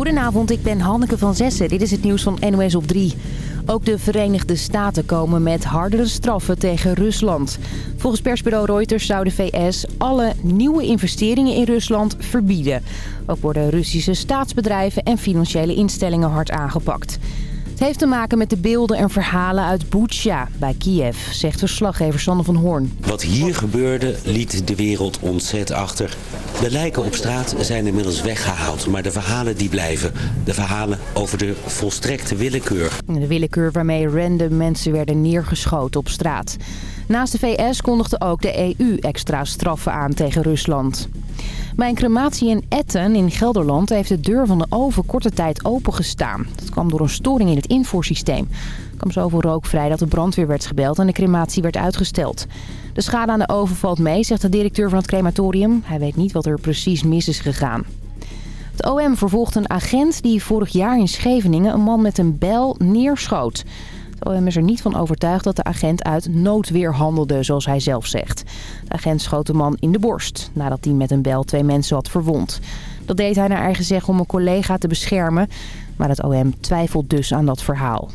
Goedenavond, ik ben Hanneke van Zessen. Dit is het nieuws van NOS op 3. Ook de Verenigde Staten komen met hardere straffen tegen Rusland. Volgens persbureau Reuters zou de VS alle nieuwe investeringen in Rusland verbieden. Ook worden Russische staatsbedrijven en financiële instellingen hard aangepakt. Het heeft te maken met de beelden en verhalen uit Butsja bij Kiev, zegt verslaggever Sander van Hoorn. Wat hier gebeurde liet de wereld ontzet achter. De lijken op straat zijn inmiddels weggehaald, maar de verhalen die blijven. De verhalen over de volstrekte willekeur. De willekeur waarmee random mensen werden neergeschoten op straat. Naast de VS kondigde ook de EU extra straffen aan tegen Rusland. Bij een crematie in Etten in Gelderland heeft de deur van de oven korte tijd opengestaan. Dat kwam door een storing in het invoersysteem. Er kwam zoveel rook vrij dat de brandweer werd gebeld en de crematie werd uitgesteld. De schade aan de oven valt mee, zegt de directeur van het crematorium. Hij weet niet wat er precies mis is gegaan. Het OM vervolgt een agent die vorig jaar in Scheveningen een man met een bel neerschoot. Het OM is er niet van overtuigd dat de agent uit noodweer handelde, zoals hij zelf zegt. De agent schoot de man in de borst, nadat hij met een bel twee mensen had verwond. Dat deed hij naar eigen zeggen om een collega te beschermen, maar het OM twijfelt dus aan dat verhaal.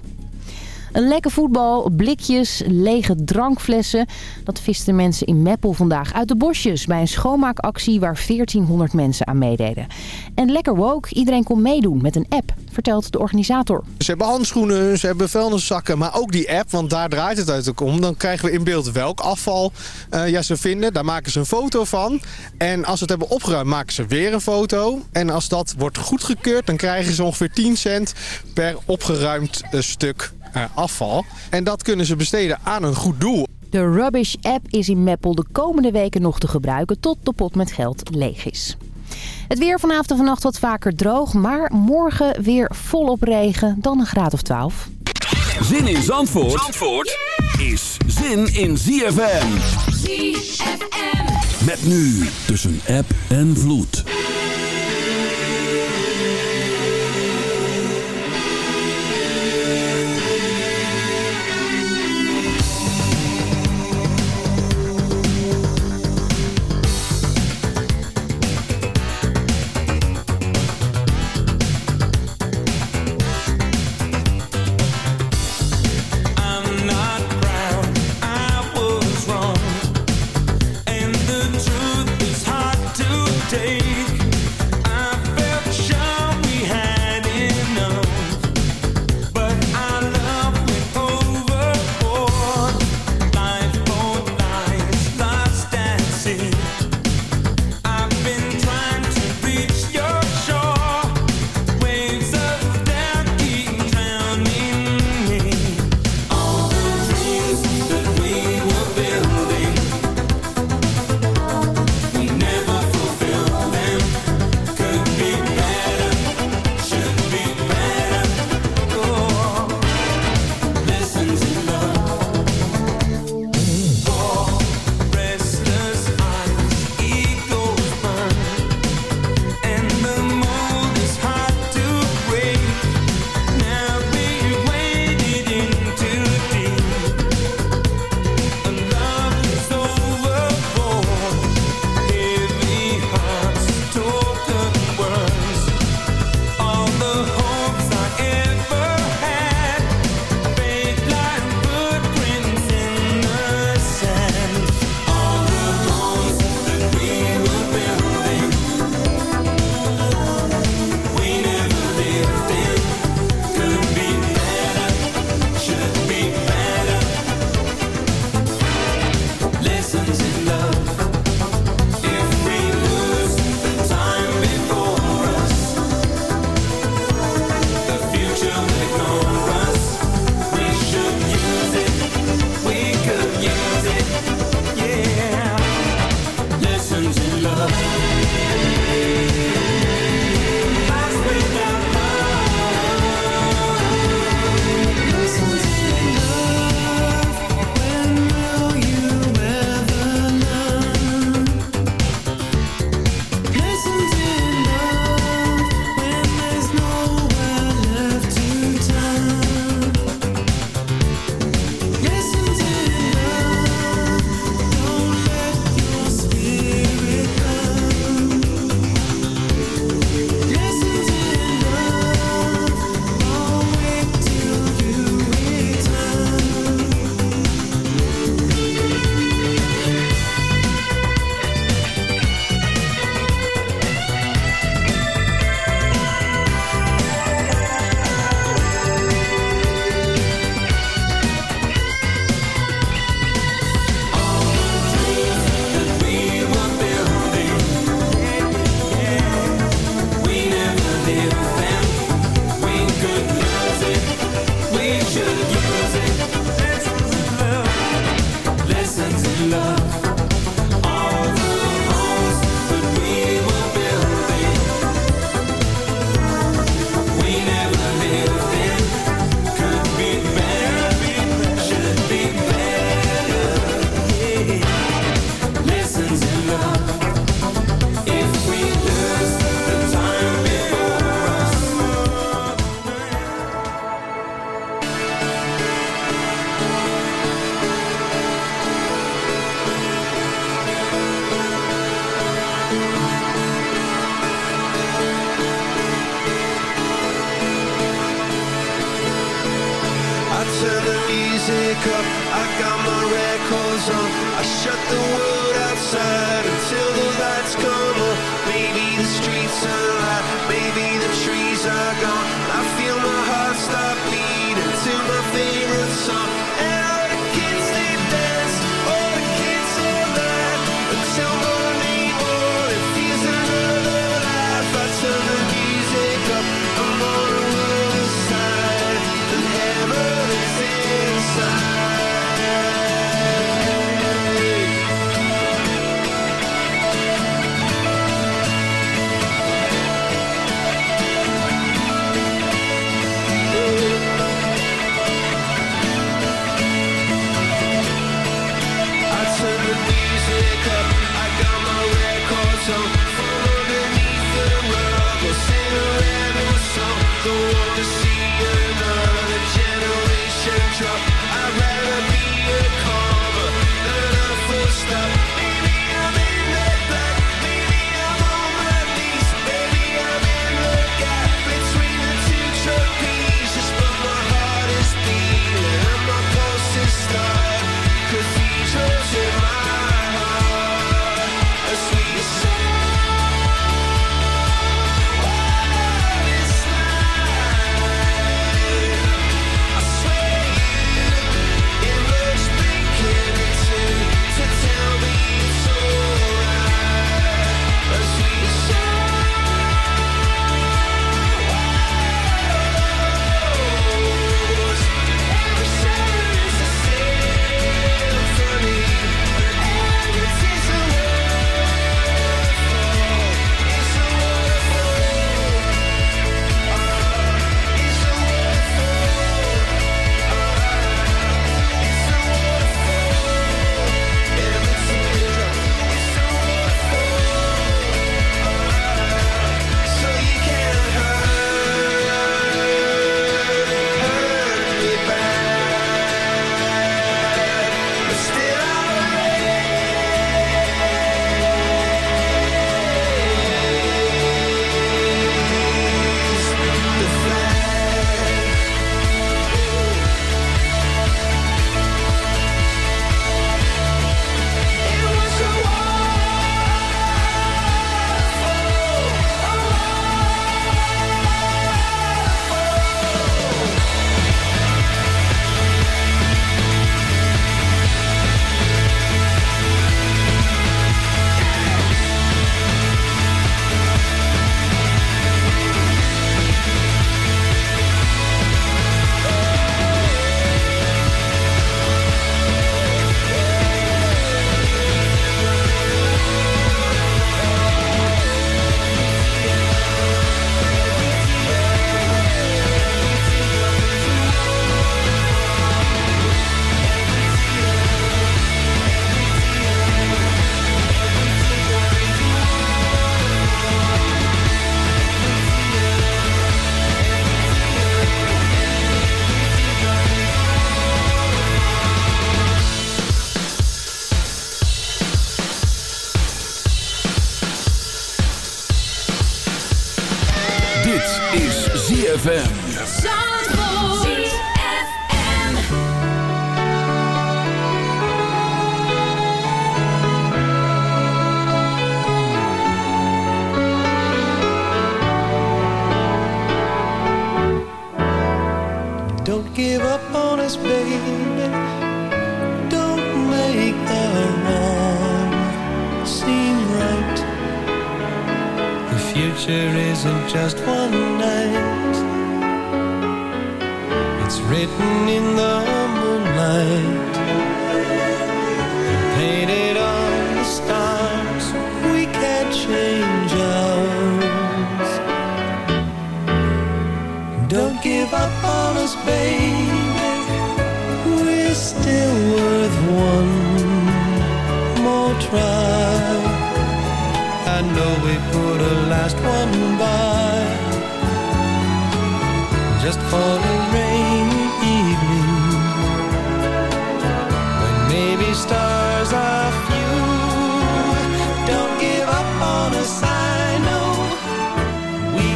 Een lekker voetbal, blikjes, lege drankflessen. Dat visten mensen in Meppel vandaag uit de bosjes... bij een schoonmaakactie waar 1400 mensen aan meededen. En lekker woke, iedereen kon meedoen met een app, vertelt de organisator. Ze hebben handschoenen, ze hebben vuilniszakken, maar ook die app, want daar draait het uit om. Dan krijgen we in beeld welk afval uh, ja, ze vinden. Daar maken ze een foto van. En als ze het hebben opgeruimd, maken ze weer een foto. En als dat wordt goedgekeurd, dan krijgen ze ongeveer 10 cent per opgeruimd uh, stuk afval. En dat kunnen ze besteden aan een goed doel. De Rubbish app is in Meppel de komende weken nog te gebruiken tot de pot met geld leeg is. Het weer vanavond en vannacht wat vaker droog, maar morgen weer volop regen, dan een graad of 12. Zin in Zandvoort, Zandvoort is zin in ZFM. ZFM. Met nu tussen app en vloed.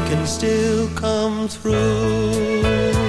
Can still come through.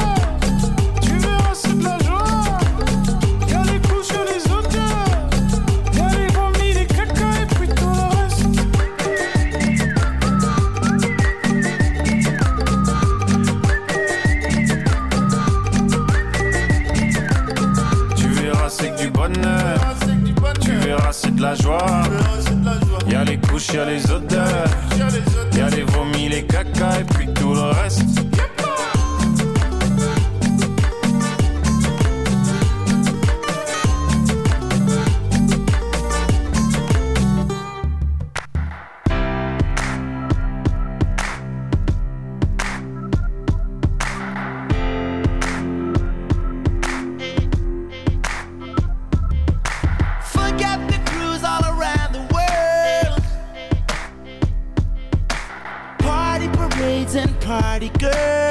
les odeurs party girl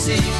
see?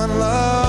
one love.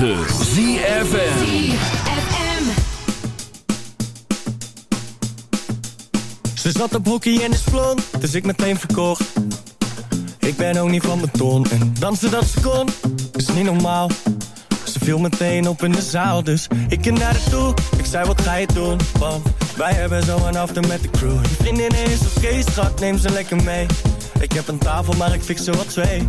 ZFM. Ze zat op hockey en is blond, dus ik meteen verkocht. Ik ben ook niet van beton en dansen dat ze kon, is niet normaal. Ze viel meteen op in de zaal, dus ik ging naar haar toe. Ik zei, wat ga je doen? Want wij hebben zo een after met de crew. Je vriendin is oké, schat, neem ze lekker mee. Ik heb een tafel, maar ik fix er wat twee.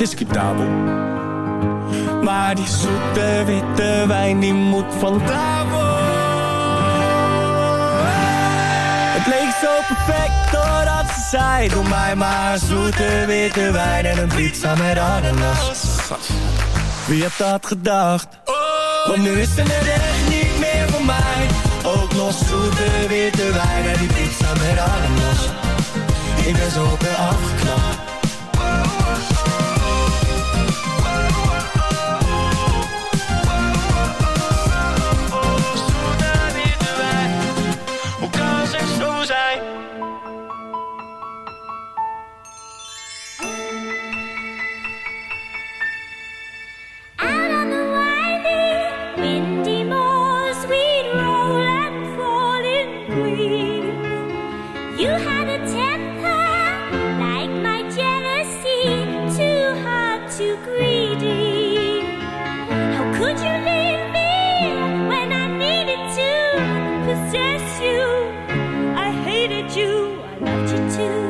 discutabel. Maar die zoete witte wijn die moet van tafel. Het leek zo perfect doordat ze zei Doe mij maar zoete witte wijn en een pizza met ananas Wie had dat gedacht? Want nu is net echt niet meer voor mij Ook nog zoete witte wijn en die pizza met ananas ik ben zo haar afgeknapt you.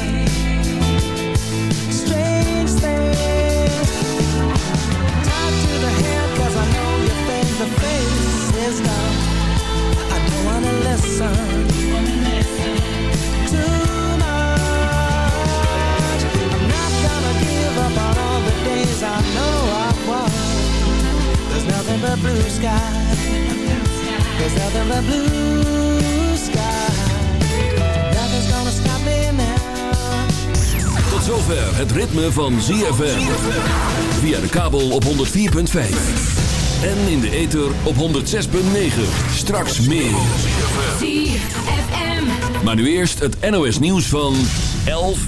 sky. There's nothing but blue sky. Nothing's gonna stop me now. Tot zover het ritme van ZFM. Via de kabel op 104.5. En in de ether op 106.9. Straks meer. ZFM. Maar nu eerst het NOS nieuws van 11